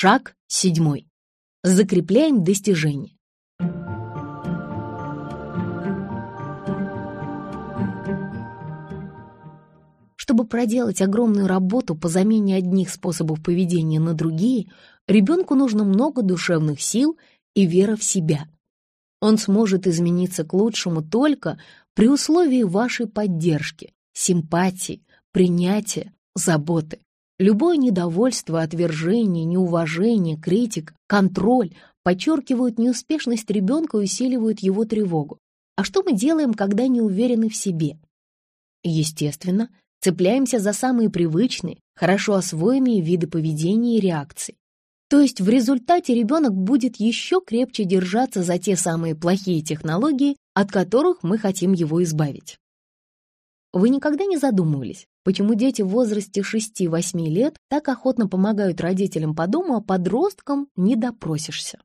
Шаг седьмой. Закрепляем достижение. Чтобы проделать огромную работу по замене одних способов поведения на другие, ребенку нужно много душевных сил и вера в себя. Он сможет измениться к лучшему только при условии вашей поддержки, симпатии, принятия, заботы. Любое недовольство, отвержение, неуважение, критик, контроль подчеркивают неуспешность ребенка и усиливают его тревогу. А что мы делаем, когда не уверены в себе? Естественно, цепляемся за самые привычные, хорошо освоенные виды поведения и реакций. То есть в результате ребенок будет еще крепче держаться за те самые плохие технологии, от которых мы хотим его избавить. Вы никогда не задумывались, почему дети в возрасте 6-8 лет так охотно помогают родителям по дому, а подросткам не допросишься?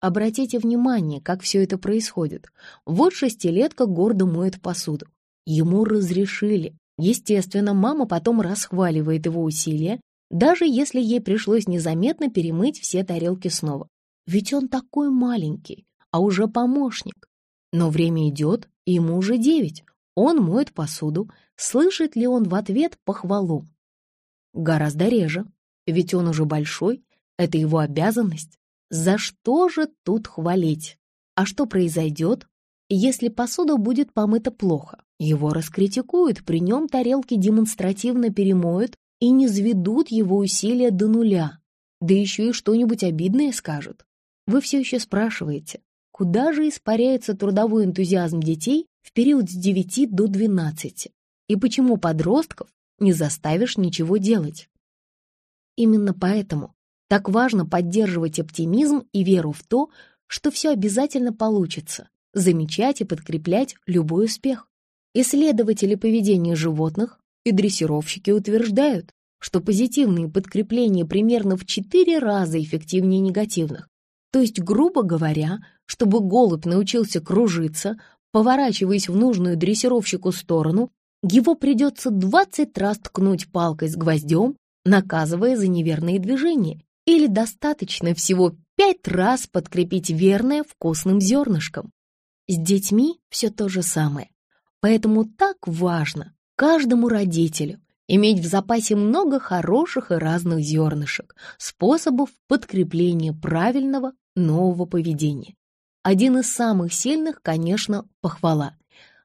Обратите внимание, как все это происходит. Вот шестилетка гордо моет посуду. Ему разрешили, Естественно, мама потом расхваливает его усилия, даже если ей пришлось незаметно перемыть все тарелки снова. Ведь он такой маленький, а уже помощник. Но время идет, ему уже девять. Он моет посуду. Слышит ли он в ответ похвалу? Гораздо реже, ведь он уже большой, это его обязанность. За что же тут хвалить? А что произойдет, если посуда будет помыта плохо? Его раскритикуют, при нем тарелки демонстративно перемоют и не зведут его усилия до нуля. Да еще и что-нибудь обидное скажут. Вы все еще спрашиваете, куда же испаряется трудовой энтузиазм детей в период с 9 до 12? И почему подростков не заставишь ничего делать? Именно поэтому так важно поддерживать оптимизм и веру в то, что все обязательно получится, замечать и подкреплять любой успех. Исследователи поведения животных и дрессировщики утверждают, что позитивные подкрепления примерно в 4 раза эффективнее негативных. То есть, грубо говоря, чтобы голубь научился кружиться, поворачиваясь в нужную дрессировщику сторону, его придется 20 раз ткнуть палкой с гвоздем, наказывая за неверные движения, или достаточно всего 5 раз подкрепить верное вкусным зернышком. С детьми все то же самое. Поэтому так важно каждому родителю иметь в запасе много хороших и разных зернышек, способов подкрепления правильного нового поведения. Один из самых сильных, конечно, похвала.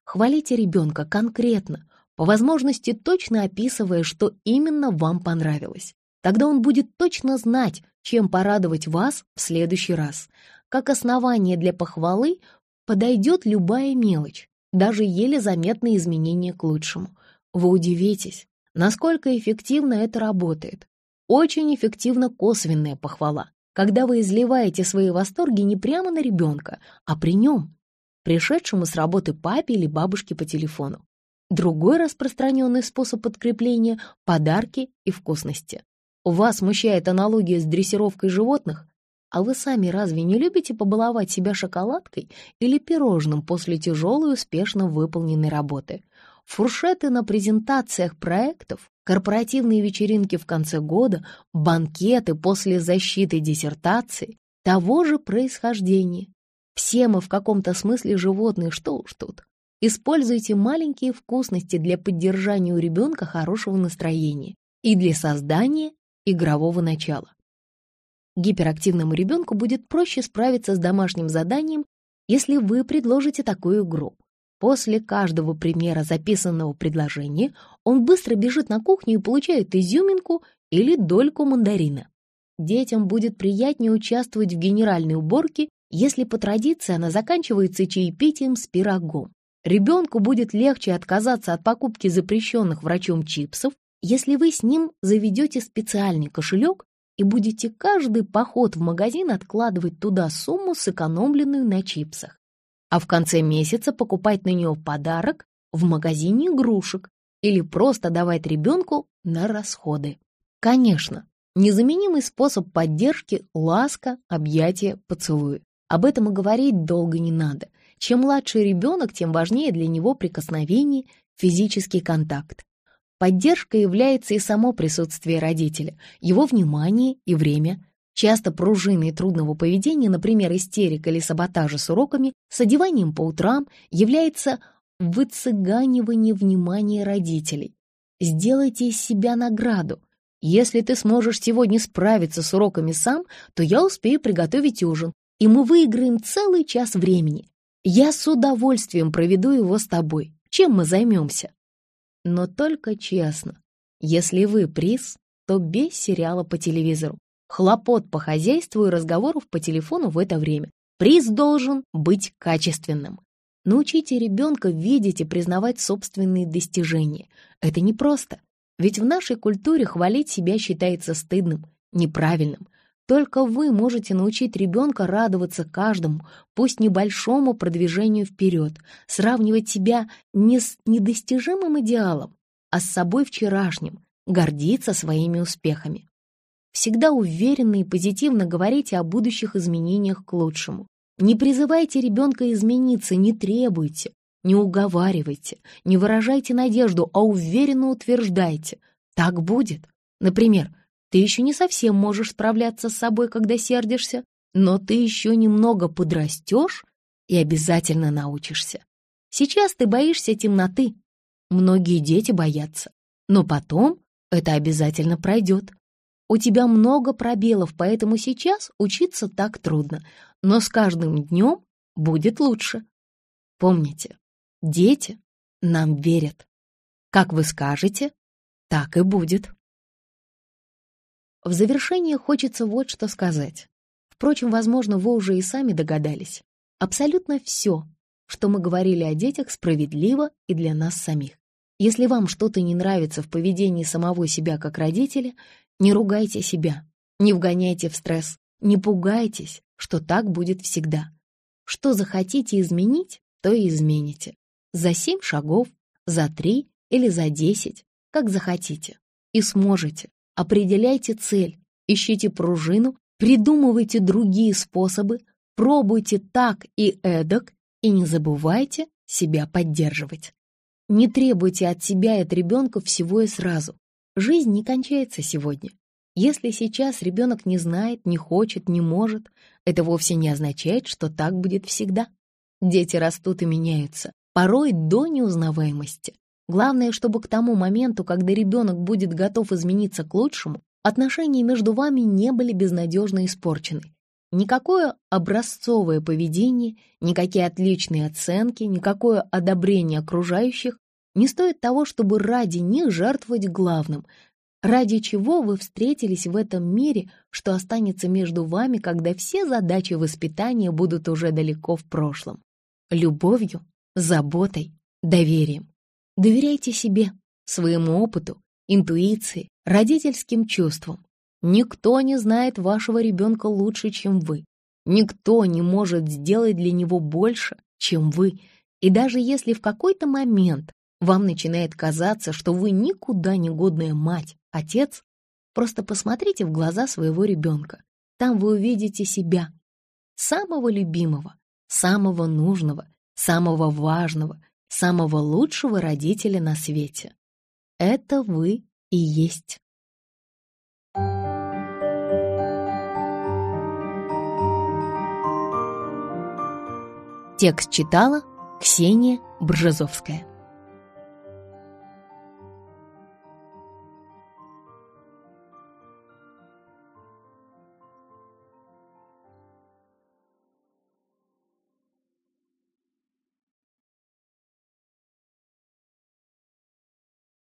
Хвалите ребенка конкретно, по возможности точно описывая, что именно вам понравилось. Тогда он будет точно знать, чем порадовать вас в следующий раз. Как основание для похвалы подойдет любая мелочь, даже еле заметные изменения к лучшему. Вы удивитесь, насколько эффективно это работает. Очень эффективна косвенная похвала, когда вы изливаете свои восторги не прямо на ребенка, а при нем, пришедшему с работы папе или бабушке по телефону. Другой распространенный способ подкрепления – подарки и вкусности. Вас смущает аналогия с дрессировкой животных? А вы сами разве не любите побаловать себя шоколадкой или пирожным после тяжелой успешно выполненной работы? Фуршеты на презентациях проектов, корпоративные вечеринки в конце года, банкеты после защиты диссертации того же происхождения. Все мы в каком-то смысле животные, что уж тут. Используйте маленькие вкусности для поддержания у ребенка хорошего настроения и для создания игрового начала. Гиперактивному ребенку будет проще справиться с домашним заданием, если вы предложите такую игру. После каждого примера записанного предложения он быстро бежит на кухню и получает изюминку или дольку мандарина. Детям будет приятнее участвовать в генеральной уборке, если по традиции она заканчивается чаепитием с пирогом. Ребенку будет легче отказаться от покупки запрещенных врачом чипсов, если вы с ним заведете специальный кошелек и будете каждый поход в магазин откладывать туда сумму, сэкономленную на чипсах, а в конце месяца покупать на нее подарок в магазине игрушек или просто давать ребенку на расходы. Конечно, незаменимый способ поддержки – ласка, объятия, поцелуи. Об этом и говорить долго не надо. Чем младше ребенок, тем важнее для него прикосновение, физический контакт. Поддержкой является и само присутствие родителя, его внимание и время. Часто пружиной трудного поведения, например, истерик или саботажа с уроками, с одеванием по утрам, является выцыганивание внимания родителей. Сделайте из себя награду. Если ты сможешь сегодня справиться с уроками сам, то я успею приготовить ужин, и мы выиграем целый час времени. Я с удовольствием проведу его с тобой. Чем мы займемся? Но только честно, если вы приз, то без сериала по телевизору, хлопот по хозяйству и разговоров по телефону в это время. Приз должен быть качественным. Научите ребенка видеть и признавать собственные достижения. Это непросто, ведь в нашей культуре хвалить себя считается стыдным, неправильным. Только вы можете научить ребенка радоваться каждому, пусть небольшому продвижению вперед, сравнивать себя не с недостижимым идеалом, а с собой вчерашним, гордиться своими успехами. Всегда уверенно и позитивно говорите о будущих изменениях к лучшему. Не призывайте ребенка измениться, не требуйте, не уговаривайте, не выражайте надежду, а уверенно утверждайте. Так будет. Например, ты еще не совсем можешь справляться с собой, когда сердишься, но ты еще немного подрастешь и обязательно научишься. Сейчас ты боишься темноты. Многие дети боятся. Но потом это обязательно пройдет. У тебя много пробелов, поэтому сейчас учиться так трудно, но с каждым днем будет лучше. Помните, дети нам верят. Как вы скажете, так и будет. В завершение хочется вот что сказать. Впрочем, возможно, вы уже и сами догадались. Абсолютно все, что мы говорили о детях, справедливо и для нас самих. Если вам что-то не нравится в поведении самого себя как родителя, не ругайте себя, не вгоняйте в стресс, не пугайтесь, что так будет всегда. Что захотите изменить, то и измените. За семь шагов, за три или за десять, как захотите. И сможете. Определяйте цель, ищите пружину, придумывайте другие способы, пробуйте так и эдак и не забывайте себя поддерживать. Не требуйте от себя и от ребенка всего и сразу. Жизнь не кончается сегодня. Если сейчас ребенок не знает, не хочет, не может, это вовсе не означает, что так будет всегда. Дети растут и меняются, порой до неузнаваемости. Главное, чтобы к тому моменту, когда ребенок будет готов измениться к лучшему, отношения между вами не были безнадежно испорчены. Никакое образцовое поведение, никакие отличные оценки, никакое одобрение окружающих не стоит того, чтобы ради них жертвовать главным, ради чего вы встретились в этом мире, что останется между вами, когда все задачи воспитания будут уже далеко в прошлом. Любовью, заботой, доверием. Доверяйте себе, своему опыту, интуиции, родительским чувствам. Никто не знает вашего ребенка лучше, чем вы. Никто не может сделать для него больше, чем вы. И даже если в какой-то момент вам начинает казаться, что вы никуда не годная мать, отец, просто посмотрите в глаза своего ребенка. Там вы увидите себя, самого любимого, самого нужного, самого важного, самого лучшего родителя на свете. Это вы и есть. Текст читала Ксения Бржезовская.